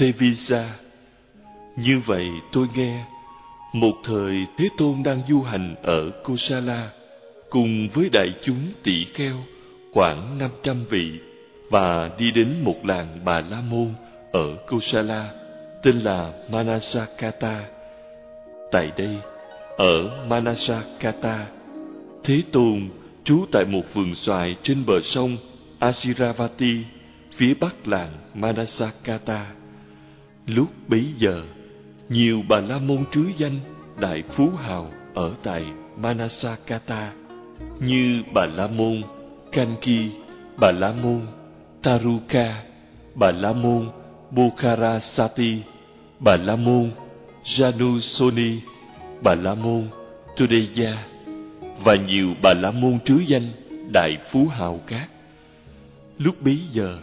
Tevisa Như vậy tôi nghe Một thời Thế Tôn đang du hành ở Kosala Cùng với đại chúng tỷ kheo khoảng năm trăm vị Và đi đến một làng Bà La Môn ở Kosala Tên là Manasakata Tại đây, ở Manasakata Thế Tôn trú tại một vườn xoài trên bờ sông Asiravati phía bắc làng Manasakata. Lúc bấy giờ, nhiều bà la môn trứ danh đại phú hào ở tại Manasakata như bà la môn Kanki, bà la môn Taruka, bà la môn Bokharasati, bà la môn Janusoni, bà la môn Tudeya và nhiều bà la môn trứ danh đại phú hào khác. Lúc bấy giờ,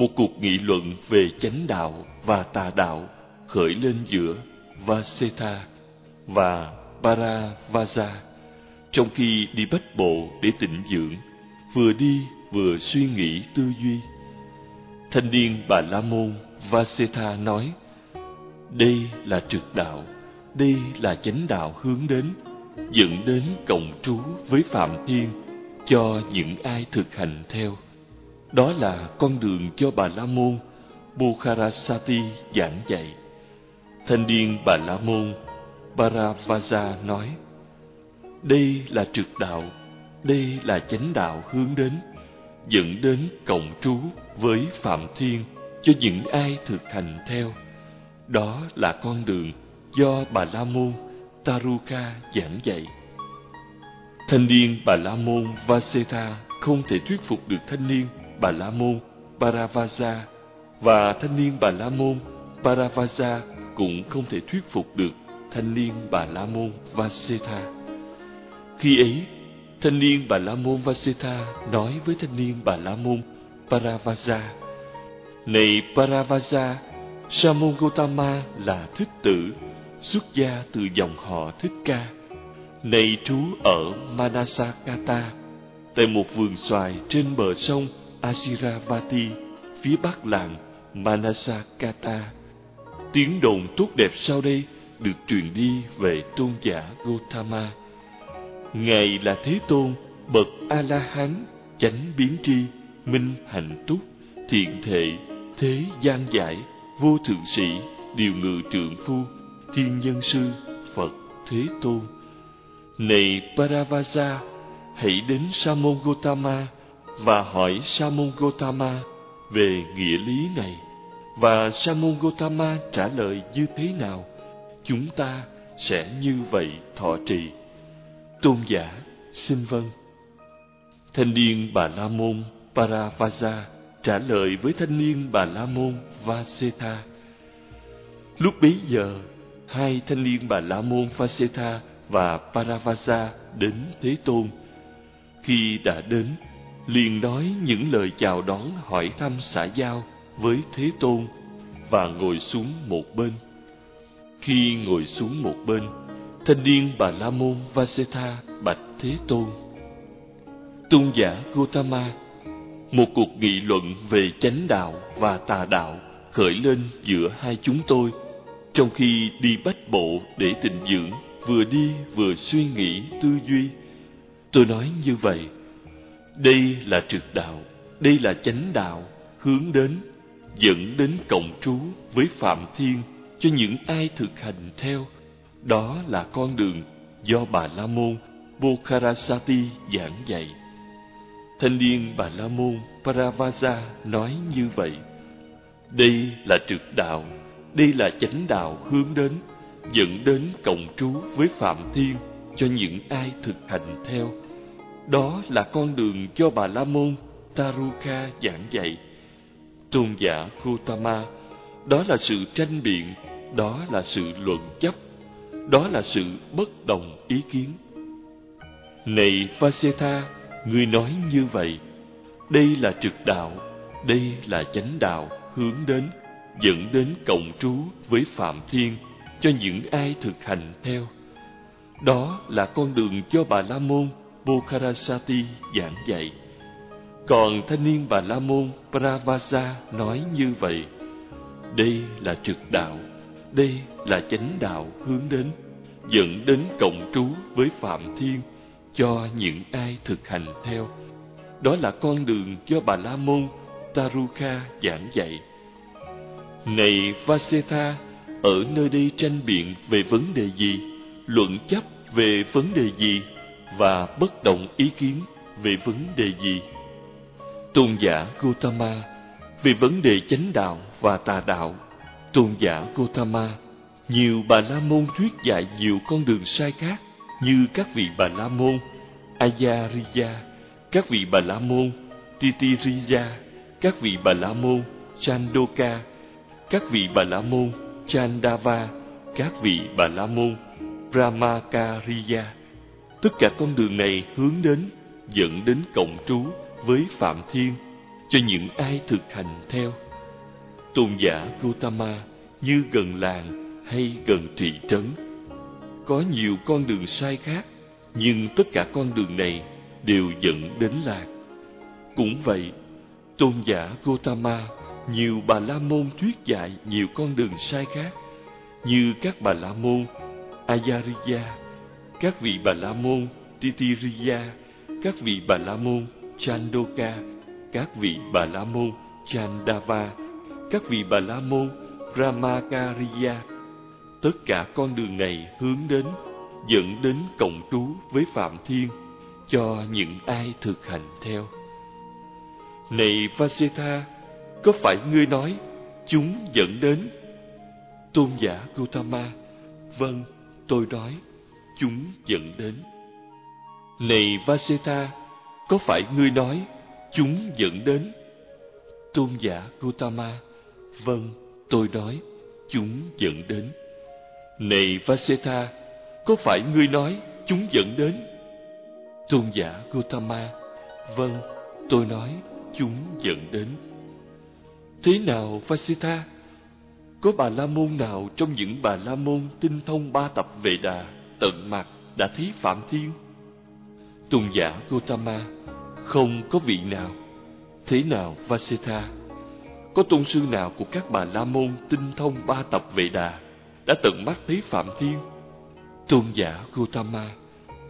một cuộc nghị luận về chánh đạo và tà đạo khởi lên giữa Vasetha và Paravasa trong khi đi bách bộ để tịnh dưỡng, vừa đi vừa suy nghĩ tư duy. Thanh niên bà La Môn Vasetha nói, đây là trực đạo, đây là chánh đạo hướng đến, dẫn đến cộng trú với Phạm Thiên cho những ai thực hành theo. Đó là con đường cho Bà La Môn Bukharasati giảng dạy. Thanh niên Bà La Môn Paravaja nói, đây là trực đạo, đây là chánh đạo hướng đến, dẫn đến cộng trú với Phạm Thiên cho những ai thực hành theo. Đó là con đường do Bà La Môn Taruka giảng dạy. Thanh niên Bà La Môn Vasetha không thể thuyết phục được thanh niên Bà La Môn Paravaja và thanh niên Bà La Môn Paravaja cũng không thể thuyết phục được thanh niên Bà La Môn Vasetha. Khi ấy, thanh niên Bà La Môn Vasetha nói với thanh niên Bà La Môn Paravaja: "Này Paravaja, Sa môn Gotama là thích tử, xuất gia từ dòng họ Thích Ca. Này trú ở Manasakata, tại một vườn xoài trên bờ sông Asiravati, phía bắc làng Manasakata. Tiếng đồn tốt đẹp sau đây được truyền đi về tôn giả Gautama. Ngài là Thế Tôn, bậc A-la-hán, chánh biến tri, minh hạnh túc, thiện thệ, thế gian giải, vô thượng sĩ, điều ngự trượng phu, thiên nhân sư, Phật Thế Tôn. Này Paravasa hãy đến Samon Gautama, và hỏi Sa môn Gotama về nghĩa lý này. Và Sa môn Gotama trả lời như thế nào? Chúng ta sẽ như vậy thọ trì. Tôn giả, xin vâng. Thanh niên Bà La Môn Paravaja trả lời với thanh niên Bà La Môn Vasetha. Lúc bấy giờ, hai thanh niên Bà La Môn Vasetha và Paravaja đến Thế Tôn. Khi đã đến, liền nói những lời chào đón hỏi thăm xã giao với Thế Tôn và ngồi xuống một bên. Khi ngồi xuống một bên, thanh niên Bà La Môn Vasetha bạch Thế Tôn. Tôn giả Gotama, một cuộc nghị luận về chánh đạo và tà đạo khởi lên giữa hai chúng tôi trong khi đi bách bộ để tịnh dưỡng vừa đi vừa suy nghĩ tư duy tôi nói như vậy đây là trực đạo, đây là chánh đạo hướng đến, dẫn đến cộng trú với phạm thiên cho những ai thực hành theo. Đó là con đường do bà la môn bokharasati giảng dạy. Thanh niên bà la môn Paravasa nói như vậy. Đây là trực đạo, đây là chánh đạo hướng đến, dẫn đến cộng trú với phạm thiên cho những ai thực hành theo đó là con đường cho bà la môn taruka giảng dạy. Tôn giả Gautama đó là sự tranh biện đó là sự luận chấp đó là sự bất đồng ý kiến. Này Vaseta, ngươi nói như vậy. Đây là trực đạo đây là chánh đạo hướng đến dẫn đến cộng trú với phạm thiên cho những ai thực hành theo. Đó là con đường cho bà la môn bokharasati giảng dạy. Còn thanh niên bà la môn pravasa nói như vậy, đây là trực đạo, đây là chánh đạo hướng đến, dẫn đến cộng trú với phạm thiên cho những ai thực hành theo. Đó là con đường do bà la môn taruka giảng dạy. Này vasetha, ở nơi đây tranh biện về vấn đề gì? Luận chấp về vấn đề gì? Và bất động ý kiến về vấn đề gì? Tôn giả Gautama, về vấn đề chánh đạo và tà đạo. Tôn giả Gautama, nhiều bà la môn thuyết dạy nhiều con đường sai khác như các vị bà la môn Ayariya các vị bà la môn Titiriya các vị bà la môn Chandoka, các vị bà la môn Chandava, các vị bà la môn Brahmakariya tất cả con đường này hướng đến, dẫn đến cộng trú với phạm thiên, cho những ai thực hành theo. Tôn giả Gautama như gần làng hay gần thị trấn. Có nhiều con đường sai khác, nhưng tất cả con đường này đều dẫn đến lạc. Cũng vậy, tôn giả Gautama nhiều bà la môn thuyết dạy nhiều con đường sai khác, như các bà la môn Ayariya các vị bà la môn, Titiriya. Các vị bà la môn, Chandoka. Các vị bà la môn, Chandava. Các vị bà la môn Ramakariya tất cả con đường này hướng đến, dẫn đến cộng trú với phạm thiên, cho những ai thực hành theo. Này Vasetha, có phải ngươi nói chúng dẫn đến? Tôn giả Gautama vâng tôi nói chúng dẫn đến. Này Vasetha có phải ngươi nói chúng dẫn đến? Tôn giả Gautama vâng tôi nói chúng dẫn đến. Này Vasetha có phải ngươi nói chúng dẫn đến? Tôn giả Gautama vâng tôi nói chúng dẫn đến. Thế nào Vasetha có bà la môn nào trong những bà la môn tinh thông ba tập về đà? Tận mặt đã thấy phạm thiên. Tôn giả Gautama không có vị nào thế nào Vasetha có tôn sư nào của các bà la môn tinh thông ba tập vệ đà đã tận mắt thấy phạm thiên? Tôn giả Gautama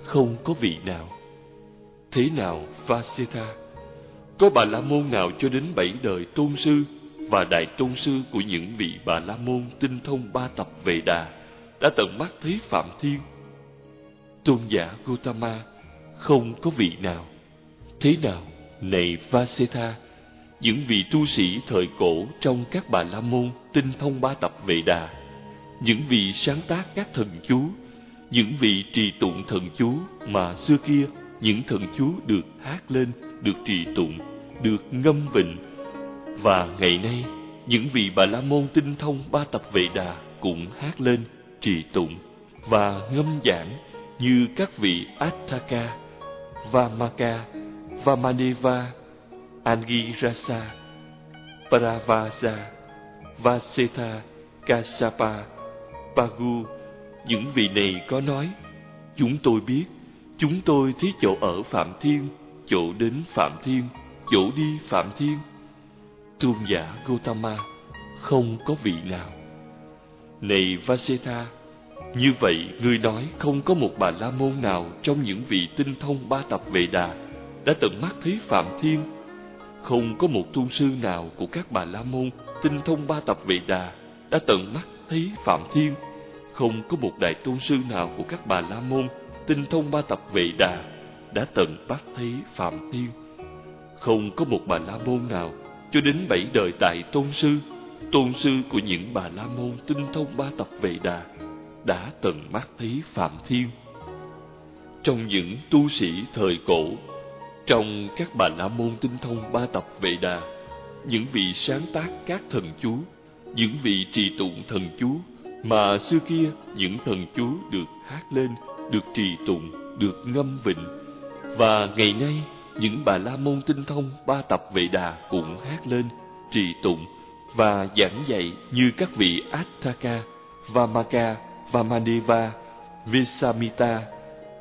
không có vị nào thế nào Vasetha có bà la môn nào cho đến bảy đời tôn sư và đại tôn sư của những vị bà la môn tinh thông ba tập về đà đã tận mắt thấy phạm thiên? Tôn giả Gautama không có vị nào. Thế nào, này Vasetha, những vị tu sĩ thời cổ trong các bà la môn tinh thông ba tập vệ đà, những vị sáng tác các thần chú, những vị trì tụng thần chú mà xưa kia những thần chú được hát lên, được trì tụng, được ngâm vịnh, và ngày nay những vị bà la môn tinh thông ba tập vệ đà cũng hát lên, trì tụng và ngâm giảng như các vị Attaka, Vamaka, Vamaneva, Angirasa, Paravasa Vasetha, Kasapa, Pagu. Những vị này có nói, chúng tôi biết, chúng tôi thấy chỗ ở Phạm Thiên, chỗ đến Phạm Thiên, chỗ đi Phạm Thiên. Tôn giả Gautama không có vị nào. Này Vasetha, như vậy người nói không có một bà la môn nào trong những vị tinh thông ba tập vệ đà đã tận mắt thấy Phạm Thiên. Không có một tu sư nào của các bà la môn tinh thông ba tập vệ đà đã tận mắt thấy Phạm Thiên. Không có một đại tôn sư nào của các bà la môn tinh thông ba tập vệ đà đã tận mắt thấy Phạm Thiên. Không có một bà la môn nào cho đến bảy đời đại tôn sư, tôn sư của những bà la môn tinh thông ba tập vệ đà đã tận mắt thấy Phạm Thiên. Trong những tu sĩ thời cổ, trong các bà la môn tinh thông ba tập vệ đà, những vị sáng tác các thần chú, những vị trì tụng thần chú mà xưa kia những thần chú được hát lên, được trì tụng, được ngâm vịnh và ngày nay những bà la môn tinh thông ba tập vệ đà cũng hát lên, trì tụng và giảng dạy như các vị Attaka, Vamaka Vamaneva, Visamita,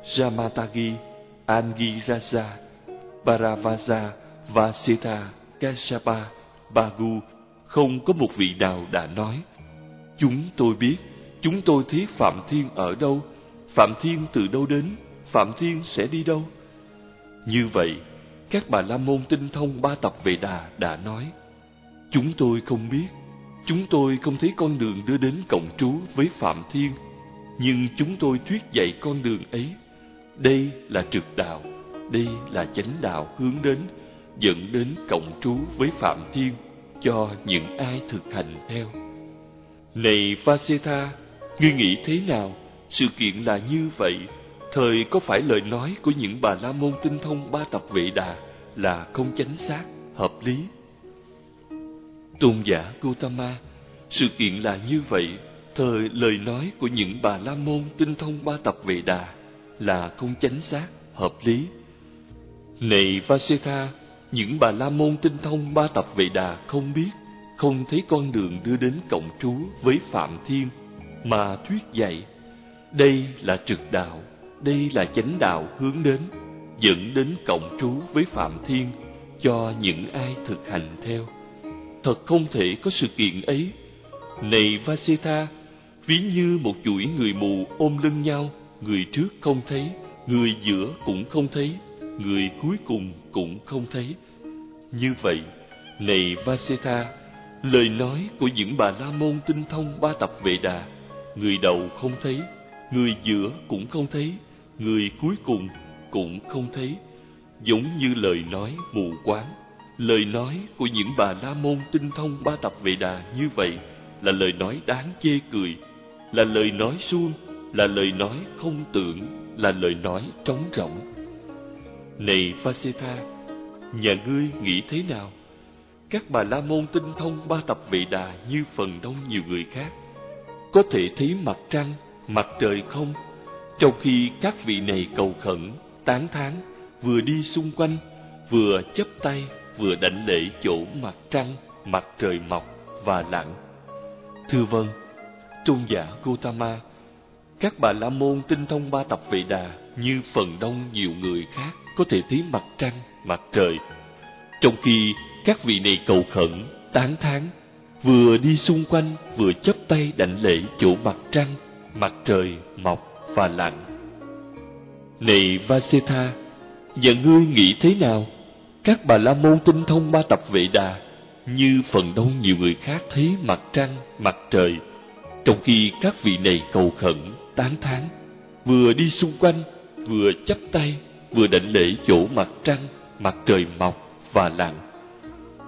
Jamatagi, Angiraja, Paravaja, Vasita, Kassapa, Bagu. Không có một vị nào đã nói chúng tôi biết chúng tôi thấy phạm thiên ở đâu. Phạm thiên từ đâu đến phạm thiên sẽ đi đâu? Như vậy các bà la môn tinh thông ba tập về đà đã nói chúng tôi không biết chúng tôi không thấy con đường đưa đến cộng trú với phạm thiên nhưng chúng tôi thuyết dạy con đường ấy đây là trực đạo đây là chánh đạo hướng đến dẫn đến cộng trú với phạm thiên cho những ai thực hành theo này Vasetha, ngươi nghĩ thế nào? Sự kiện là như vậy. Thời có phải lời nói của những bà la môn tinh thông ba tập vệ đà là không chánh xác, hợp lý? Tôn giả Gautama, sự kiện là như vậy. Thời lời nói của những bà la môn tinh thông ba tập vệ đà là không chánh xác, hợp lý. Này Vasetha, những bà la môn tinh thông ba tập vệ đà không biết không thấy con đường đưa đến cộng trú với Phạm Thiên mà thuyết dạy. Đây là trực đạo, đây là chánh đạo hướng đến, dẫn đến cộng trú với Phạm Thiên cho những ai thực hành theo. Thật không thể có sự kiện ấy. Này Vasita, ví như một chuỗi người mù ôm lưng nhau, người trước không thấy, người giữa cũng không thấy, người cuối cùng cũng không thấy. Như vậy, này Vasita, Lời nói của những bà la môn tinh thông ba tập vệ đà, người đầu không thấy, người giữa cũng không thấy, người cuối cùng cũng không thấy, giống như lời nói mù quáng. Lời nói của những bà la môn tinh thông ba tập vệ đà như vậy là lời nói đáng chê cười, là lời nói suông, là lời nói không tưởng, là lời nói trống rỗng. Này Vasetha, nhà ngươi nghĩ thế nào? các bà la môn tinh thông ba tập vị đà như phần đông nhiều người khác có thể thấy mặt trăng mặt trời không trong khi các vị này cầu khẩn tán thán vừa đi xung quanh vừa chấp tay vừa đảnh lễ chỗ mặt trăng mặt trời mọc và lặn thưa vâng tôn giả Gautama các bà la môn tinh thông ba tập Vệ đà như phần đông nhiều người khác có thể thấy mặt trăng mặt trời trong khi các vị này cầu khẩn, tán thán, vừa đi xung quanh vừa chấp tay đảnh lễ chỗ mặt trăng, mặt trời mọc và lặn. Này Vasetha, và ngươi nghĩ thế nào? Các bà la môn tinh thông ba tập vệ đà, như phần đông nhiều người khác thấy mặt trăng, mặt trời, trong khi các vị này cầu khẩn, tán thán, vừa đi xung quanh, vừa chấp tay, vừa đảnh lễ chỗ mặt trăng, mặt trời mọc và lặn.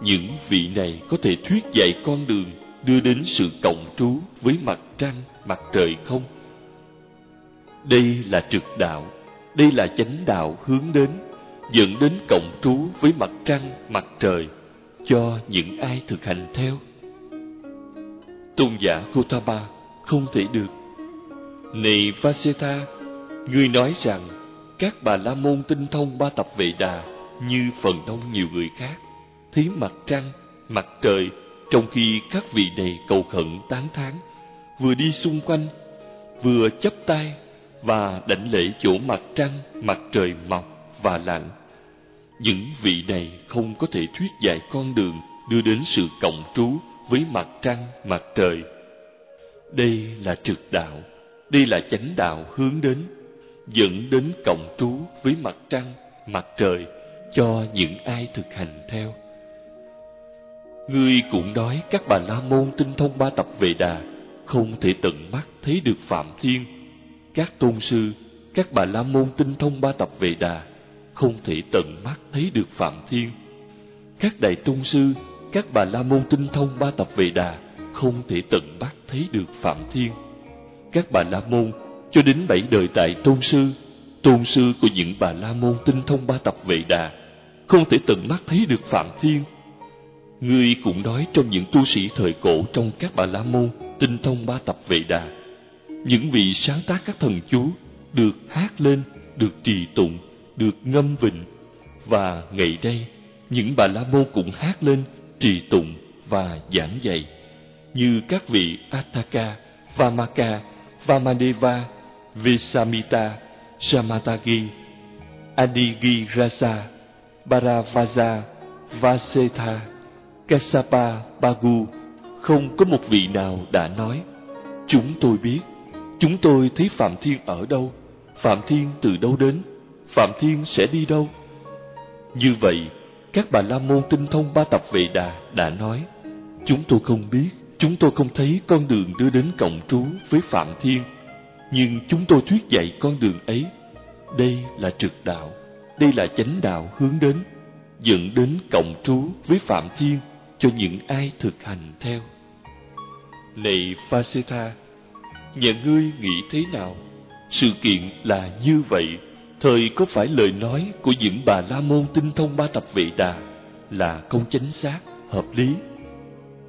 Những vị này có thể thuyết dạy con đường đưa đến sự cộng trú với mặt trăng, mặt trời không? Đây là trực đạo, đây là chánh đạo hướng đến, dẫn đến cộng trú với mặt trăng, mặt trời cho những ai thực hành theo. Tôn giả Gautama không thể được. Này Vasetha, ngươi nói rằng các bà la môn tinh thông ba tập vệ đà như phần đông nhiều người khác thấy mặt trăng, mặt trời, trong khi các vị này cầu khẩn tán thán, vừa đi xung quanh, vừa chấp tay và đảnh lễ chỗ mặt trăng, mặt trời mọc và lặng. Những vị này không có thể thuyết dạy con đường đưa đến sự cộng trú với mặt trăng, mặt trời. Đây là trực đạo, đây là chánh đạo hướng đến, dẫn đến cộng trú với mặt trăng, mặt trời cho những ai thực hành theo. Ngươi cũng nói các bà la môn tinh thông ba tập về đà không thể tận mắt thấy được Phạm Thiên. Các tôn sư, các bà la môn tinh thông ba tập về đà không thể tận mắt thấy được Phạm Thiên. Các đại tôn sư, các bà la môn tinh thông ba tập về đà không thể tận mắt thấy được Phạm Thiên. Các bà la môn cho đến bảy đời tại tôn sư, tôn sư của những bà la môn tinh thông ba tập về đà không thể tận mắt thấy được Phạm Thiên Ngươi cũng nói trong những tu sĩ thời cổ trong các bà la môn tinh thông ba tập vệ đà. Những vị sáng tác các thần chú được hát lên, được trì tụng, được ngâm vịnh. Và ngày đây, những bà la môn cũng hát lên, trì tụng và giảng dạy. Như các vị Ataka, Vamaka, Vamadeva, Visamita, Samatagi, Adigirasa, Baravaja, Vasetha, Kassapa Bagu không có một vị nào đã nói Chúng tôi biết, chúng tôi thấy Phạm Thiên ở đâu, Phạm Thiên từ đâu đến, Phạm Thiên sẽ đi đâu. Như vậy, các bà La Môn tinh thông ba tập Vệ Đà đã nói Chúng tôi không biết, chúng tôi không thấy con đường đưa đến cộng trú với Phạm Thiên Nhưng chúng tôi thuyết dạy con đường ấy Đây là trực đạo, đây là chánh đạo hướng đến Dẫn đến cộng trú với Phạm Thiên cho những ai thực hành theo Này Phaseta, nhà ngươi nghĩ thế nào? Sự kiện là như vậy Thời có phải lời nói của những bà La Môn tinh thông ba tập vệ đà là không chính xác, hợp lý?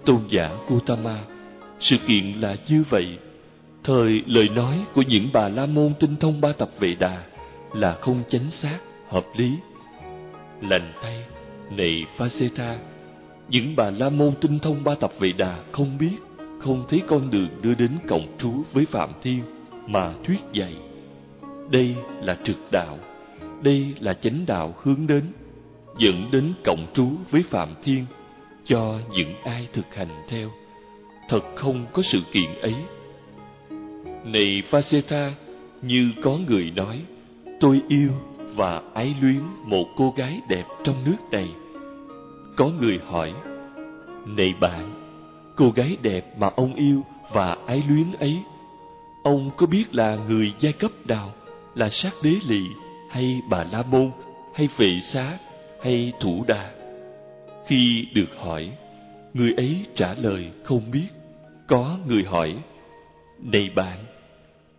Tôn giả Gautama, sự kiện là như vậy. Thời lời nói của những bà La Môn tinh thông ba tập vệ đà là không chính xác, hợp lý. Lành thay, này Phaseta, những bà La Môn tinh thông ba tập vệ đà không biết, không thấy con đường đưa đến cộng trú với Phạm Thiên mà thuyết dạy đây là trực đạo, đây là chánh đạo hướng đến, dẫn đến cộng trú với Phạm Thiên cho những ai thực hành theo. Thật không có sự kiện ấy. Này Phaseta, như có người nói, tôi yêu và ái luyến một cô gái đẹp trong nước này. Có người hỏi, này bạn, cô gái đẹp mà ông yêu và ái luyến ấy, ông có biết là người giai cấp nào? Là sát đế lì hay bà la môn, hay vệ xá, hay thủ đà khi được hỏi, người ấy trả lời không biết. Có người hỏi, này bạn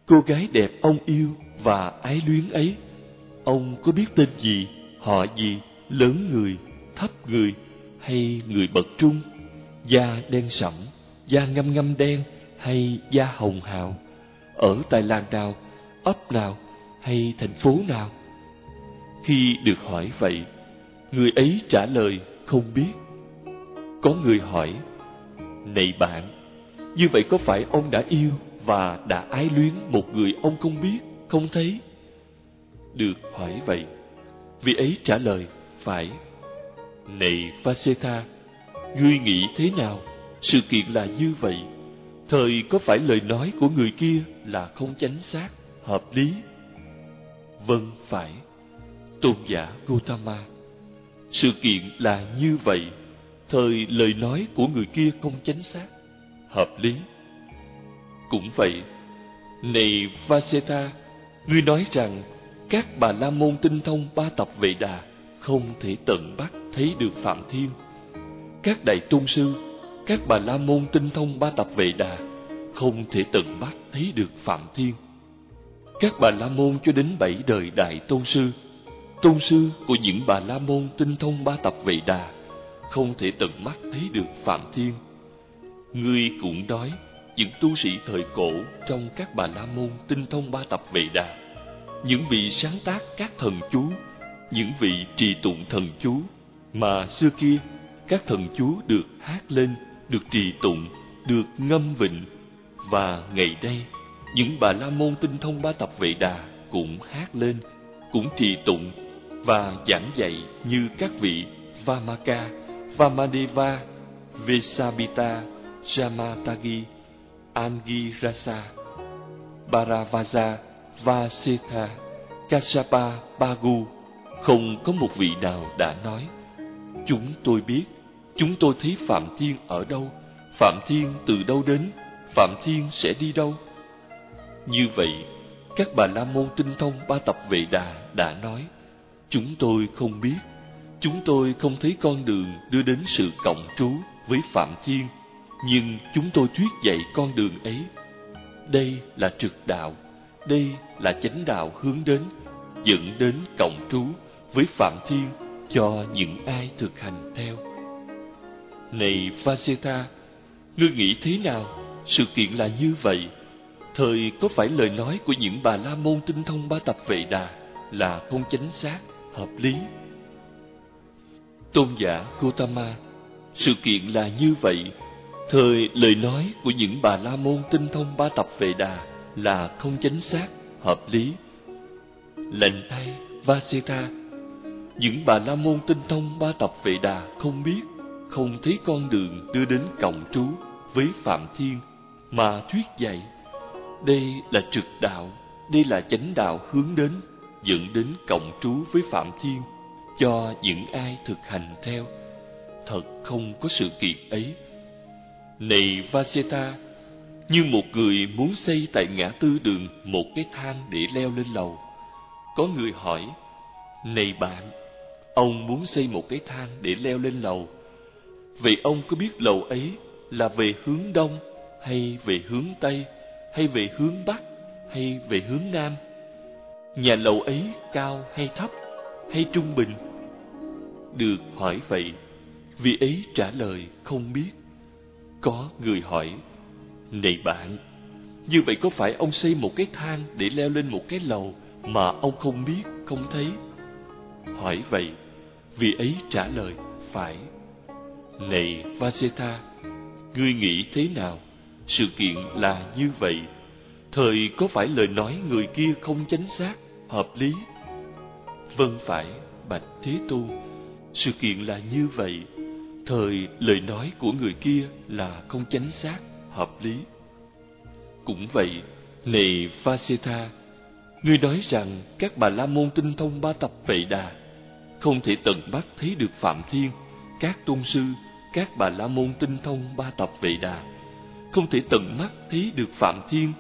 cô gái đẹp ông yêu và ái luyến ấy, ông có biết tên gì, họ gì, lớn người, thấp người, hay người bậc trung, da đen sẫm, da ngâm ngâm đen, hay da hồng hào? Ở tại làng nào, ấp nào hay thành phố nào? Khi được hỏi vậy, người ấy trả lời không biết. Có người hỏi, Này bạn, như vậy có phải ông đã yêu và đã ái luyến một người ông không biết, không thấy? Được hỏi vậy, vị ấy trả lời, phải. Này Vaseta ngươi nghĩ thế nào? Sự kiện là như vậy. Thời có phải lời nói của người kia là không chánh xác, hợp lý Vâng phải. Tôn giả Gautama, Sự kiện là như vậy. Thời lời nói của người kia không chính xác. Hợp lý. Cũng vậy, Này Vaseta, Ngươi nói rằng Các bà la môn tinh thông ba tập vệ đà Không thể tận bắt thấy được Phạm Thiên. Các đại tôn sư, Các bà la môn tinh thông ba tập vệ đà Không thể tận bắt thấy được Phạm Thiên các bà la môn cho đến bảy đời đại tôn sư. Tôn sư của những bà la môn tinh thông ba tập vệ đà, không thể tận mắt thấy được phạm thiên. Ngươi cũng nói, những tu sĩ thời cổ trong các bà la môn tinh thông ba tập vệ đà, những vị sáng tác các thần chú, những vị trì tụng thần chú, mà xưa kia, các thần chú được hát lên, được trì tụng, được ngâm vịnh, và ngày đây những bà la môn tinh thông ba tập vệ đà cũng hát lên cũng trì tụng và giảng dạy như các vị Vamaka, Vamadeva, Vesabita, Jamatagi, Angirasa, baravaza Vasetha, kashapa Bagu. Không có một vị nào đã nói chúng tôi biết chúng tôi thấy phạm thiên ở đâu phạm thiên từ đâu đến phạm thiên sẽ đi đâu như vậy, các bà la môn tinh thông ba tập vệ đà đã nói, chúng tôi không biết, chúng tôi không thấy con đường đưa đến sự cộng trú với Phạm Thiên, nhưng chúng tôi thuyết dạy con đường ấy. Đây là trực đạo, đây là chánh đạo hướng đến, dẫn đến cộng trú với Phạm Thiên cho những ai thực hành theo. Này Vaseta, ngươi nghĩ thế nào? Sự kiện là như vậy Thời có phải lời nói của những bà la môn tinh thông ba tập vệ đà là không chính xác, hợp lý? Tôn giả gotama sự kiện là như vậy. Thời lời nói của những bà la môn tinh thông ba tập vệ đà là không chính xác, hợp lý. Lệnh Tay Vasita, những bà la môn tinh thông ba tập vệ đà không biết, không thấy con đường đưa đến cộng trú với Phạm Thiên mà thuyết dạy. Đây là trực đạo, đây là chánh đạo hướng đến, dẫn đến cộng trú với Phạm Thiên cho những ai thực hành theo. Thật không có sự kiện ấy. Này Vaseta, như một người muốn xây tại ngã tư đường một cái thang để leo lên lầu. Có người hỏi, Này bạn, ông muốn xây một cái thang để leo lên lầu. Vậy ông có biết lầu ấy là về hướng đông hay về hướng tây hay về hướng bắc hay về hướng nam? Nhà lầu ấy cao hay thấp hay trung bình? Được hỏi vậy, vị ấy trả lời không biết. Có người hỏi, Này bạn, như vậy có phải ông xây một cái thang để leo lên một cái lầu mà ông không biết, không thấy? Hỏi vậy, vị ấy trả lời, phải. Này Vaseta, ngươi nghĩ thế nào? Sự kiện là như vậy. Thời có phải lời nói người kia không chính xác, hợp lý? Vâng phải, Bạch Thế Tu. Sự kiện là như vậy. Thời lời nói của người kia là không chính xác, hợp lý. Cũng vậy, này Vaseta, ngươi nói rằng các bà la môn tinh thông ba tập vệ đà không thể tận mắt thấy được phạm thiên các tôn sư các bà la môn tinh thông ba tập vệ đà không thể tận mắt thấy được phạm thiên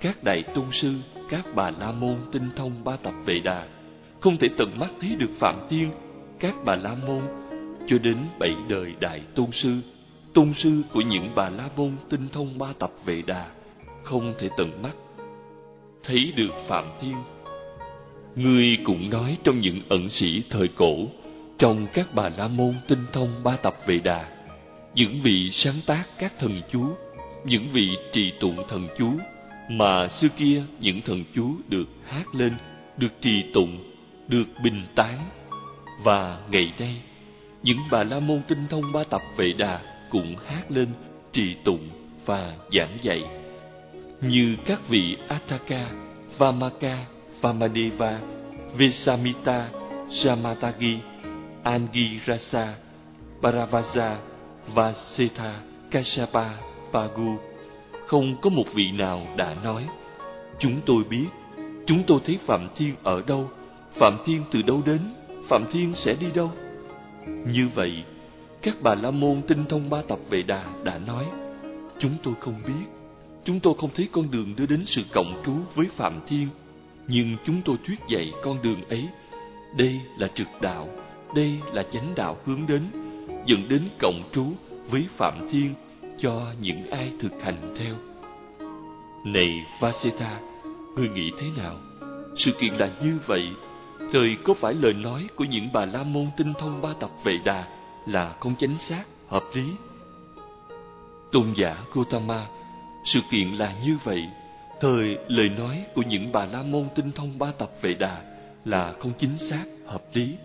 các đại tôn sư các bà la môn tinh thông ba tập vệ đà. Không thể tận mắt thấy được phạm thiên các bà la môn cho đến bảy đời đại tôn sư. Tôn sư của những bà la môn tinh thông ba tập vệ đà không thể tận mắt thấy được phạm thiên. Ngươi cũng nói trong những ẩn sĩ thời cổ, trong các bà la môn tinh thông ba tập vệ đà, những vị sáng tác các thần chú, những vị trì tụng thần chú, mà xưa kia những thần chú được hát lên, được trì tụng, được bình tán. Và ngày nay, những bà la môn tinh thông ba tập vệ đà cũng hát lên, trì tụng và giảng dạy. Như các vị Ataka, Vamaka, Vamadeva, Vesamita, samatagi Angirasa, paravasa và Kashapa Pagu. Không có một vị nào đã nói, Chúng tôi biết, Chúng tôi thấy Phạm Thiên ở đâu, Phạm Thiên từ đâu đến, Phạm Thiên sẽ đi đâu Như vậy, Các bà La Môn tinh thông ba tập về đà đã nói, Chúng tôi không biết, Chúng tôi không thấy con đường đưa đến sự cộng trú với Phạm Thiên, nhưng chúng tôi thuyết dạy con đường ấy đây là trực đạo, đây là chánh đạo hướng đến, dẫn đến cộng trú với phạm thiên cho những ai thực hành theo. Này vaseta ngươi nghĩ thế nào? Sự kiện là như vậy. Thời có phải lời nói của những bà la môn tinh thông ba tập vệ đà là không chính xác hợp lý? Tôn giả Gautama sự kiện là như vậy. Thời lời nói của những bà la môn tinh thông ba tập vệ đà là không chính xác, hợp lý.